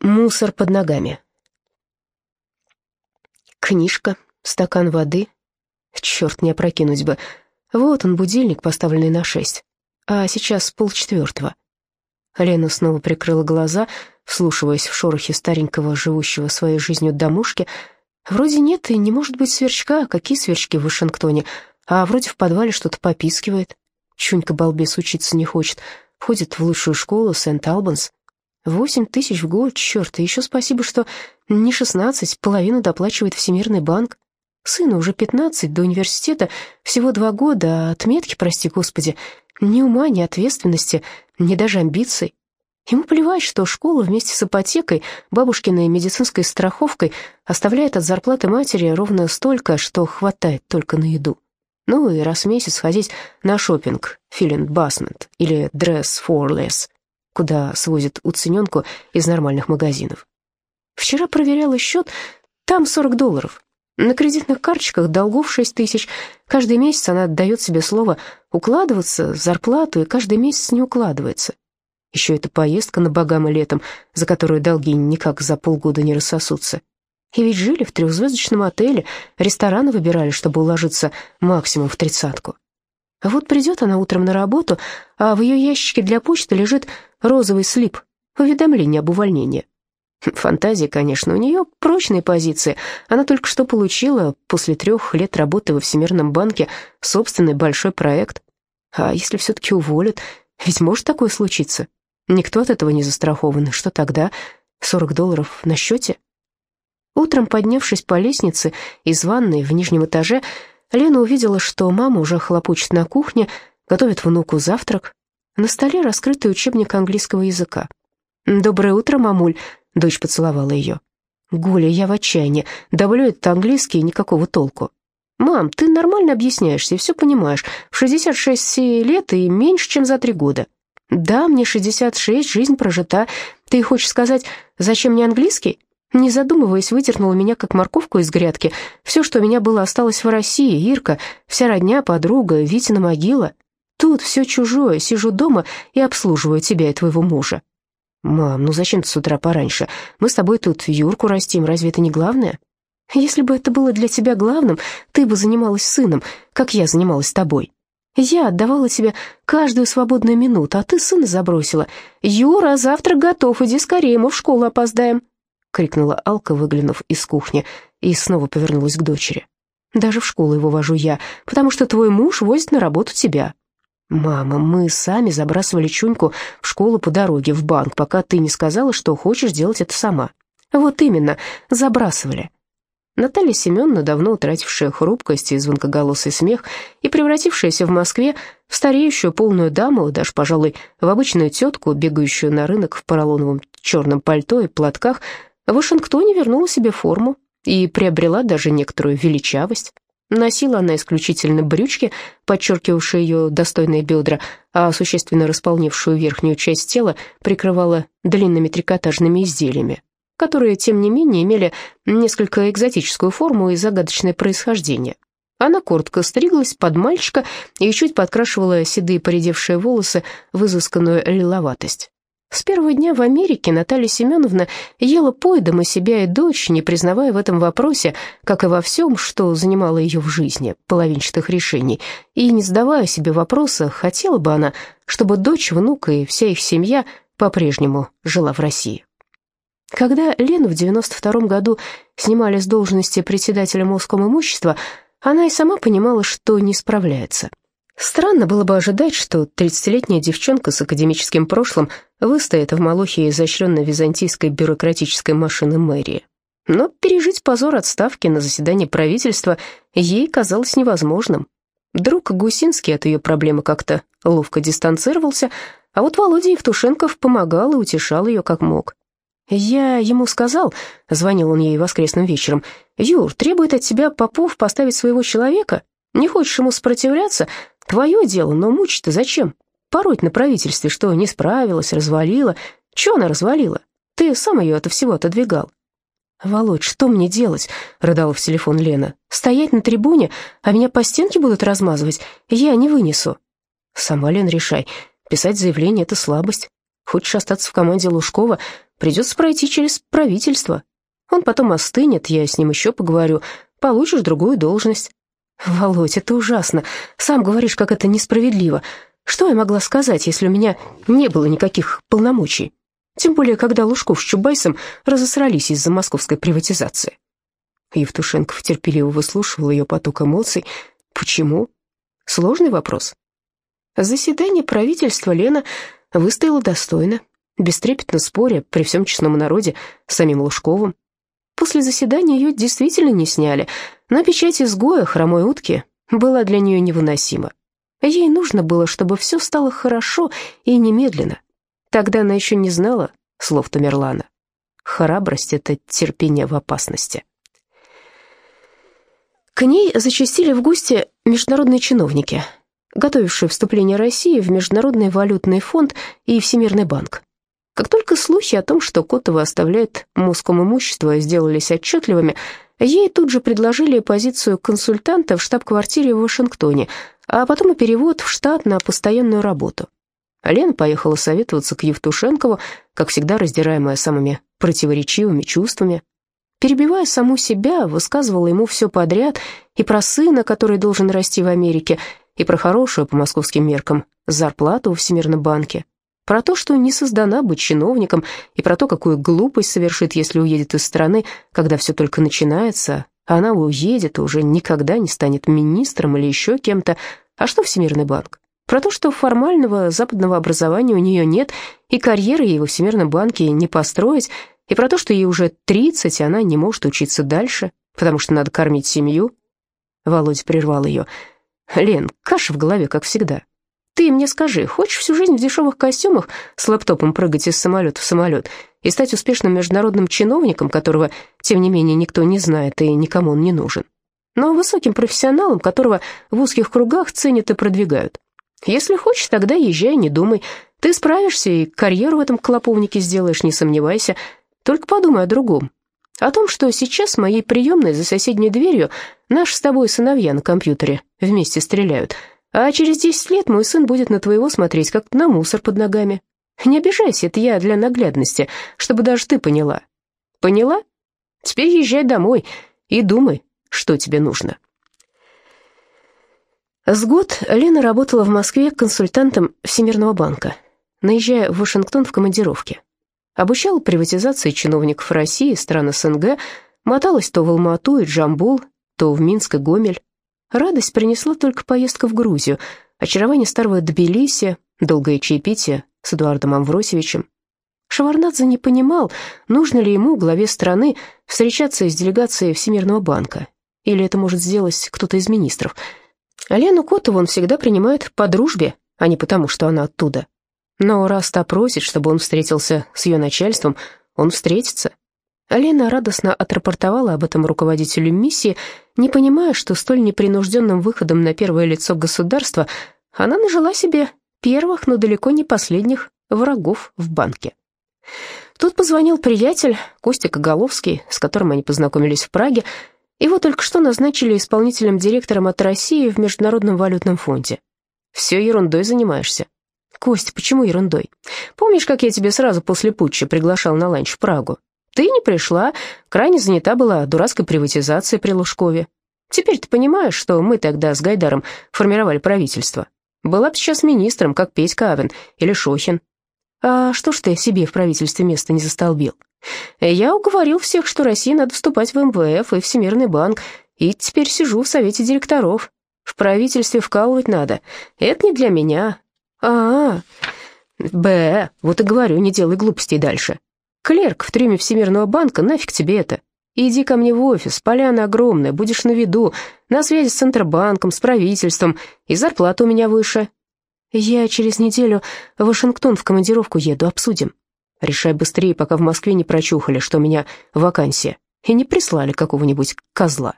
Мусор под ногами. Книжка, стакан воды. Черт, не опрокинуть бы. Вот он, будильник, поставленный на шесть. А сейчас полчетвертого. Лена снова прикрыла глаза, вслушиваясь в шорохи старенького, живущего своей жизнью домушки. Вроде нет и не может быть сверчка. Какие сверчки в Вашингтоне? А вроде в подвале что-то попискивает. Чунька-балбес учиться не хочет. Ходит в лучшую школу Сент-Албанс. Восемь тысяч в год, черт, и еще спасибо, что не шестнадцать, половину доплачивает Всемирный банк. Сыну уже пятнадцать, до университета всего два года, а отметки, прости господи, ни ума, ни ответственности, ни даже амбиций. Ему плевать, что школа вместе с ипотекой, бабушкиной медицинской страховкой оставляет от зарплаты матери ровно столько, что хватает только на еду. Ну и раз в месяц ходить на шопинг, филин басмент или дресс for less куда свозят уцененку из нормальных магазинов. Вчера проверяла счет, там 40 долларов. На кредитных карточках долгов 6 тысяч. Каждый месяц она отдает себе слово укладываться зарплату, и каждый месяц не укладывается. Еще эта поездка на Багамы летом, за которую долги никак за полгода не рассосутся. И ведь жили в трехзвездочном отеле, рестораны выбирали, чтобы уложиться максимум в тридцатку. Вот придет она утром на работу, а в ее ящике для почты лежит розовый слип, уведомление об увольнении. Фантазия, конечно, у нее прочные позиции. Она только что получила, после трех лет работы во Всемирном банке, собственный большой проект. А если все-таки уволят? Ведь может такое случиться. Никто от этого не застрахован. Что тогда? 40 долларов на счете? Утром, поднявшись по лестнице из ванной в нижнем этаже, Лена увидела, что мама уже хлопочет на кухне, готовит внуку завтрак. На столе раскрытый учебник английского языка. «Доброе утро, мамуль», — дочь поцеловала ее. «Гуля, я в отчаянии. Давлю этот английский, никакого толку». «Мам, ты нормально объясняешься и все понимаешь. В 66 лет и меньше, чем за три года». «Да, мне 66, жизнь прожита. Ты хочешь сказать, зачем мне английский?» Не задумываясь, выдернула меня, как морковку из грядки. Все, что у меня было, осталось в России. Ирка, вся родня, подруга, Витина могила. Тут все чужое, сижу дома и обслуживаю тебя и твоего мужа. Мам, ну зачем ты с утра пораньше? Мы с тобой тут Юрку растим, разве это не главное? Если бы это было для тебя главным, ты бы занималась сыном, как я занималась тобой. Я отдавала тебе каждую свободную минуту, а ты сына забросила. Юра, завтрак готов, иди скорее, мы в школу опоздаем. — крикнула Алка, выглянув из кухни, и снова повернулась к дочери. «Даже в школу его вожу я, потому что твой муж возит на работу тебя». «Мама, мы сами забрасывали Чуньку в школу по дороге в банк, пока ты не сказала, что хочешь делать это сама». «Вот именно, забрасывали». Наталья Семеновна, давно утратившая хрупкость и звонкоголосый смех и превратившаяся в Москве в стареющую полную даму, даже, пожалуй, в обычную тетку, бегающую на рынок в поролоновом черном пальто и платках, в Вашингтоне вернула себе форму и приобрела даже некоторую величавость. Носила она исключительно брючки, подчеркивавшие ее достойные бедра, а существенно располневшую верхнюю часть тела прикрывала длинными трикотажными изделиями, которые, тем не менее, имели несколько экзотическую форму и загадочное происхождение. Она коротко стриглась под мальчика и чуть подкрашивала седые поредевшие волосы в изысканную лиловатость. С первого дня в Америке Наталья Семеновна ела поедом и себя, и дочь, не признавая в этом вопросе, как и во всем, что занимало ее в жизни, половинчатых решений, и не задавая себе вопроса, хотела бы она, чтобы дочь, внук и вся их семья по-прежнему жила в России. Когда Лену в 92 году снимали с должности председателя Москового имущества, она и сама понимала, что не справляется – Странно было бы ожидать, что 30-летняя девчонка с академическим прошлым выстоит в молохе изощренной византийской бюрократической машины мэрии. Но пережить позор отставки на заседании правительства ей казалось невозможным. Друг Гусинский от ее проблемы как-то ловко дистанцировался, а вот Володя Евтушенков помогал и утешал ее как мог. «Я ему сказал», — звонил он ей воскресным вечером, «Юр, требует от тебя Попов поставить своего человека. Не хочешь ему сопротивляться? Твое дело, но мучить-то зачем? Пороть на правительстве, что не справилась, развалила. Че она развалила? Ты сам ее от всего отодвигал. «Володь, что мне делать?» — рыдала в телефон Лена. «Стоять на трибуне, а меня по стенке будут размазывать? Я не вынесу». «Сама, Лен, решай. Писать заявление — это слабость. Хочешь остаться в команде Лужкова? Придется пройти через правительство. Он потом остынет, я с ним еще поговорю. Получишь другую должность». «Володь, это ужасно. Сам говоришь, как это несправедливо. Что я могла сказать, если у меня не было никаких полномочий? Тем более, когда Лужков с Чубайсом разосрались из-за московской приватизации». Евтушенков терпеливо выслушивал ее поток эмоций. «Почему?» Сложный вопрос. Заседание правительства Лена выстояла достойно, бестрепетно споря при всем честном народе с самим Лужковым. После заседания ее действительно не сняли, но печать изгоя хромой утки была для нее невыносима. Ей нужно было, чтобы все стало хорошо и немедленно. Тогда она еще не знала слов Тамерлана. Храбрость — это терпение в опасности. К ней зачастили в гости международные чиновники, готовившие вступление России в Международный валютный фонд и Всемирный банк. Как только слухи о том, что Котова оставляет Моском имущество, сделались отчетливыми, ей тут же предложили позицию консультанта в штаб-квартире в Вашингтоне, а потом и перевод в штат на постоянную работу. Лена поехала советоваться к Евтушенкову, как всегда раздираемая самыми противоречивыми чувствами. Перебивая саму себя, высказывала ему все подряд и про сына, который должен расти в Америке, и про хорошую по московским меркам зарплату в Всемирном банке, про то, что не создана быть чиновником, и про то, какую глупость совершит, если уедет из страны, когда все только начинается, а она уедет и уже никогда не станет министром или еще кем-то. А что Всемирный банк? Про то, что формального западного образования у нее нет, и карьеры ей во Всемирном банке не построить, и про то, что ей уже 30, и она не может учиться дальше, потому что надо кормить семью. Володя прервал ее. «Лен, каша в голове, как всегда. Ты мне скажи, хочешь всю жизнь в дешевых костюмах с лэптопом прыгать из самолета в самолет и стать успешным международным чиновником, которого, тем не менее, никто не знает и никому он не нужен? Но высоким профессионалом, которого в узких кругах ценят и продвигают. Если хочешь, тогда езжай, не думай. Ты справишься и карьеру в этом клоповнике сделаешь, не сомневайся. Только подумай о другом. О том, что сейчас в моей приемной за соседней дверью наши с тобой сыновья на компьютере вместе стреляют — а через десять лет мой сын будет на твоего смотреть, как на мусор под ногами. Не обижайся, это я для наглядности, чтобы даже ты поняла. Поняла? Теперь езжай домой и думай, что тебе нужно. С год Лена работала в Москве консультантом Всемирного банка, наезжая в Вашингтон в командировке. Обучала приватизации чиновников России, стран СНГ, моталась то в Алмату и Джамбул, то в Минск и Гомель. Радость принесла только поездка в Грузию, очарование старого Тбилиси, долгое чаепитие с Эдуардом Амвросевичем. Шаварнадзе не понимал, нужно ли ему, главе страны, встречаться с делегацией Всемирного банка, или это может сделать кто-то из министров. Лену Котову он всегда принимает по дружбе, а не потому, что она оттуда. Но раз та просит, чтобы он встретился с ее начальством, он встретится. Алена радостно отрапортовала об этом руководителю миссии, не понимая, что столь непринужденным выходом на первое лицо государства она нажила себе первых, но далеко не последних врагов в банке. Тут позвонил приятель, Костя Коголовский, с которым они познакомились в Праге. Его только что назначили исполнительным директором от России в Международном валютном фонде. «Все ерундой занимаешься». «Костя, почему ерундой? Помнишь, как я тебе сразу после путча приглашал на ланч в Прагу? Ты не пришла, крайне занята была дурацкой приватизацией при Лужкове. Теперь ты понимаешь, что мы тогда с Гайдаром формировали правительство. Была бы сейчас министром, как Петька Авен или Шохин. А что ж ты себе в правительстве место не застолбил? Я уговорил всех, что России надо вступать в МВФ и Всемирный банк, и теперь сижу в совете директоров. В правительстве вкалывать надо. Это не для меня. -а, -а. Б, вот и говорю, не делай глупостей дальше. Клерк в трюме Всемирного банка, нафиг тебе это? Иди ко мне в офис, поляна огромная, будешь на виду, на связи с Центробанком, с правительством, и зарплата у меня выше. Я через неделю в Вашингтон в командировку еду, обсудим. Решай быстрее, пока в Москве не прочухали, что у меня вакансия, и не прислали какого-нибудь козла.